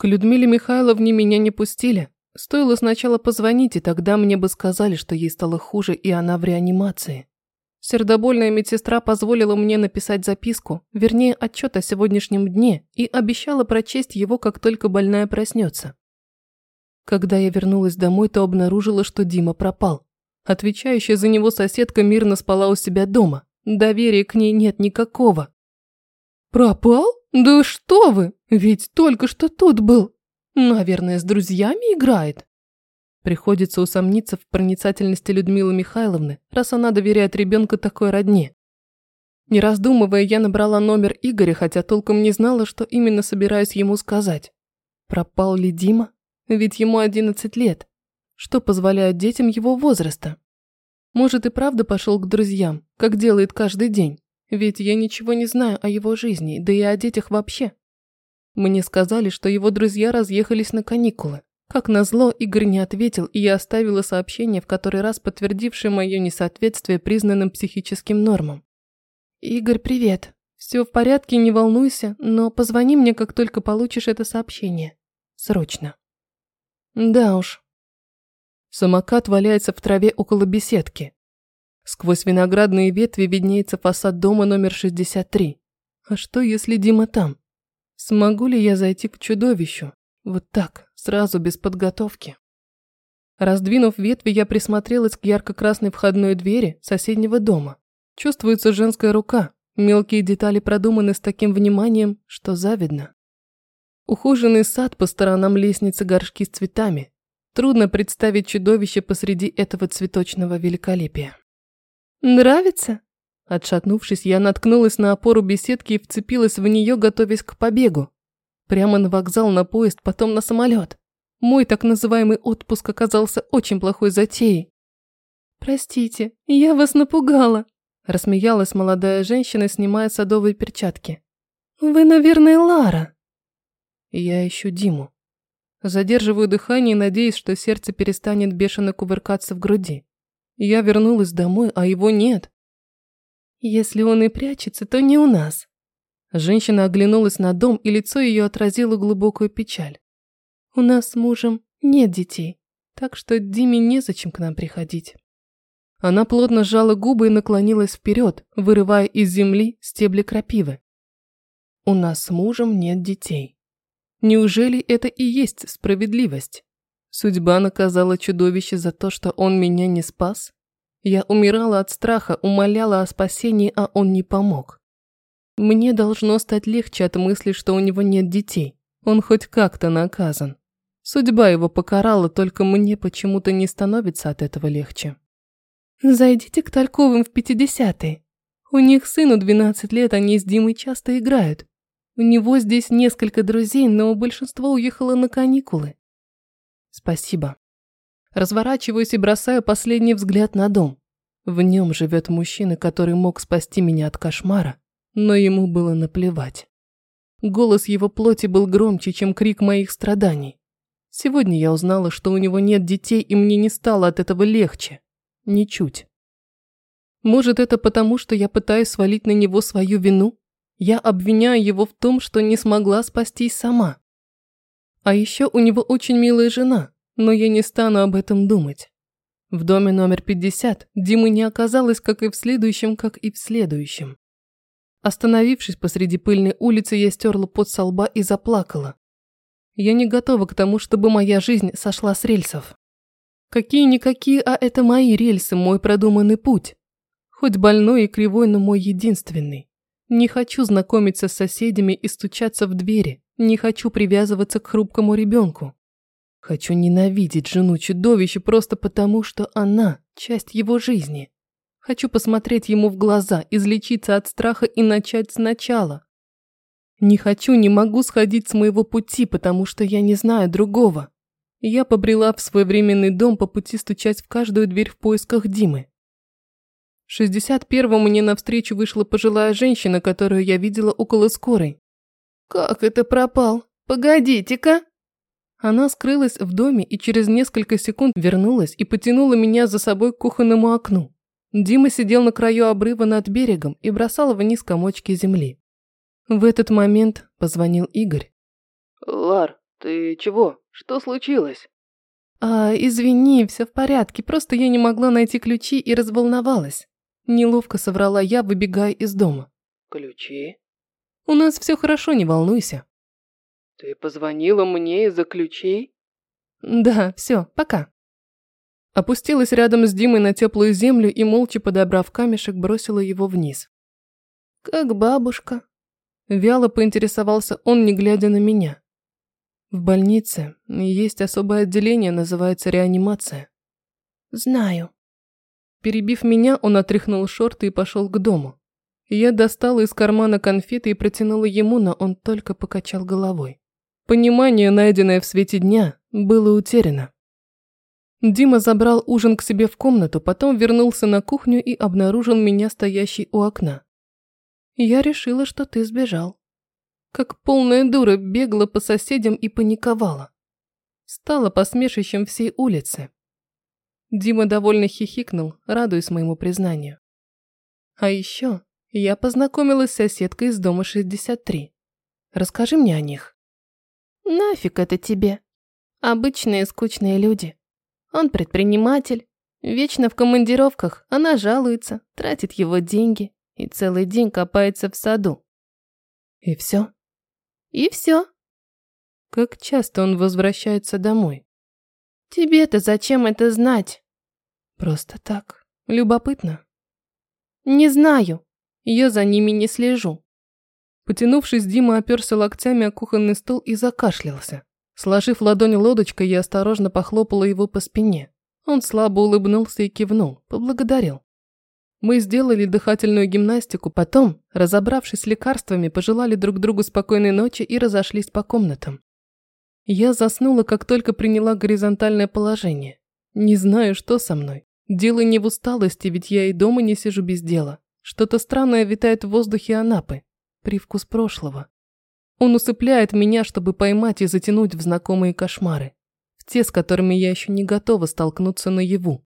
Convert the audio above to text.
К Людмиле Михайловне меня не пустили. Стоило сначала позвонить, и тогда мне бы сказали, что ей стало хуже, и она в реанимации. Сердобольная медсестра позволила мне написать записку, вернее, отчет о сегодняшнем дне, и обещала прочесть его, как только больная проснется. Когда я вернулась домой, то обнаружила, что Дима пропал. Отвечающая за него соседка мирно спала у себя дома. Доверия к ней нет никакого. «Пропал? Да что вы! Ведь только что тут был. Наверное, с друзьями играет». Приходится усомниться в проницательности Людмилы Михайловны, раз она доверяет ребенка такой родне. Не раздумывая, я набрала номер Игоря, хотя толком не знала, что именно собираюсь ему сказать. Пропал ли Дима? Ведь ему 11 лет. Что позволяет детям его возраста? Может и правда пошел к друзьям, как делает каждый день. Ведь я ничего не знаю о его жизни, да и о детях вообще. Мне сказали, что его друзья разъехались на каникулы. Как назло, Игорь не ответил, и я оставила сообщение, в который раз подтвердившее мое несоответствие признанным психическим нормам. «Игорь, привет. Все в порядке, не волнуйся, но позвони мне, как только получишь это сообщение. Срочно». Да уж. Самокат валяется в траве около беседки. Сквозь виноградные ветви виднеется фасад дома номер 63. А что, если Дима там? Смогу ли я зайти к чудовищу? Вот так, сразу, без подготовки. Раздвинув ветви, я присмотрелась к ярко-красной входной двери соседнего дома. Чувствуется женская рука. Мелкие детали продуманы с таким вниманием, что завидно. Ухоженный сад по сторонам лестницы горшки с цветами. Трудно представить чудовище посреди этого цветочного великолепия. «Нравится?» Отшатнувшись, я наткнулась на опору беседки и вцепилась в нее, готовясь к побегу. Прямо на вокзал, на поезд, потом на самолет. Мой так называемый отпуск оказался очень плохой затеей. «Простите, я вас напугала», – рассмеялась молодая женщина, снимая садовые перчатки. «Вы, наверное, Лара». Я ищу Диму. Задерживаю дыхание, надеясь, что сердце перестанет бешено кувыркаться в груди. Я вернулась домой, а его нет. Если он и прячется, то не у нас. Женщина оглянулась на дом, и лицо ее отразило глубокую печаль. У нас с мужем нет детей, так что Диме незачем к нам приходить. Она плотно сжала губы и наклонилась вперед, вырывая из земли стебли крапивы. У нас с мужем нет детей. Неужели это и есть справедливость? Судьба наказала чудовище за то, что он меня не спас? Я умирала от страха, умоляла о спасении, а он не помог. Мне должно стать легче от мысли, что у него нет детей. Он хоть как-то наказан. Судьба его покарала, только мне почему-то не становится от этого легче. Зайдите к Тальковым в 50-е. У них сыну 12 лет, они с Димой часто играют. У него здесь несколько друзей, но большинство уехало на каникулы. Спасибо. Разворачиваюсь и бросаю последний взгляд на дом. В нем живет мужчина, который мог спасти меня от кошмара, но ему было наплевать. Голос его плоти был громче, чем крик моих страданий. Сегодня я узнала, что у него нет детей, и мне не стало от этого легче. Ничуть. Может, это потому, что я пытаюсь свалить на него свою вину? Я обвиняю его в том, что не смогла спастись сама. А еще у него очень милая жена, но я не стану об этом думать. В доме номер 50 Димы не оказалось как и в следующем, как и в следующем. Остановившись посреди пыльной улицы, я стерла пот со лба и заплакала. Я не готова к тому, чтобы моя жизнь сошла с рельсов. Какие-никакие, а это мои рельсы, мой продуманный путь. Хоть больной и кривой, но мой единственный. Не хочу знакомиться с соседями и стучаться в двери. Не хочу привязываться к хрупкому ребенку. Хочу ненавидеть жену чудовища просто потому, что она – часть его жизни. Хочу посмотреть ему в глаза, излечиться от страха и начать сначала. Не хочу, не могу сходить с моего пути, потому что я не знаю другого. Я побрела в свой временный дом по пути стучать в каждую дверь в поисках Димы. 61-му мне навстречу вышла пожилая женщина, которую я видела около скорой. «Как это пропал? Погодите-ка!» Она скрылась в доме и через несколько секунд вернулась и потянула меня за собой к кухонному окну. Дима сидел на краю обрыва над берегом и бросал вниз комочки земли. В этот момент позвонил Игорь. «Лар, Ты чего? Что случилось?» «А, извини, все в порядке, просто я не могла найти ключи и разволновалась». Неловко соврала я, выбегая из дома. «Ключи?» «У нас все хорошо, не волнуйся». «Ты позвонила мне из-за ключей?» «Да, все, пока». Опустилась рядом с Димой на теплую землю и, молча подобрав камешек, бросила его вниз. «Как бабушка?» Вяло поинтересовался он, не глядя на меня. В больнице есть особое отделение, называется реанимация. Знаю. Перебив меня, он отряхнул шорты и пошел к дому. Я достала из кармана конфеты и протянула ему, но он только покачал головой. Понимание, найденное в свете дня, было утеряно. Дима забрал ужин к себе в комнату, потом вернулся на кухню и обнаружил меня стоящей у окна. Я решила, что ты сбежал. Как полная дура бегала по соседям и паниковала. Стала посмешищем всей улицы. Дима довольно хихикнул, радуясь моему признанию. А еще я познакомилась с соседкой из дома 63. Расскажи мне о них. Нафиг это тебе? Обычные скучные люди. Он предприниматель, вечно в командировках, она жалуется, тратит его деньги и целый день копается в саду. И все? И все. Как часто он возвращается домой? Тебе-то зачем это знать? Просто так. Любопытно. Не знаю. Я за ними не слежу. Потянувшись, Дима оперся локтями о кухонный стол и закашлялся. Сложив ладонь лодочкой, я осторожно похлопала его по спине. Он слабо улыбнулся и кивнул, поблагодарил. Мы сделали дыхательную гимнастику, потом, разобравшись с лекарствами, пожелали друг другу спокойной ночи и разошлись по комнатам. Я заснула, как только приняла горизонтальное положение. Не знаю, что со мной. Дело не в усталости, ведь я и дома не сижу без дела. Что-то странное витает в воздухе Анапы. Привкус прошлого. Он усыпляет меня, чтобы поймать и затянуть в знакомые кошмары. В те, с которыми я еще не готова столкнуться наяву.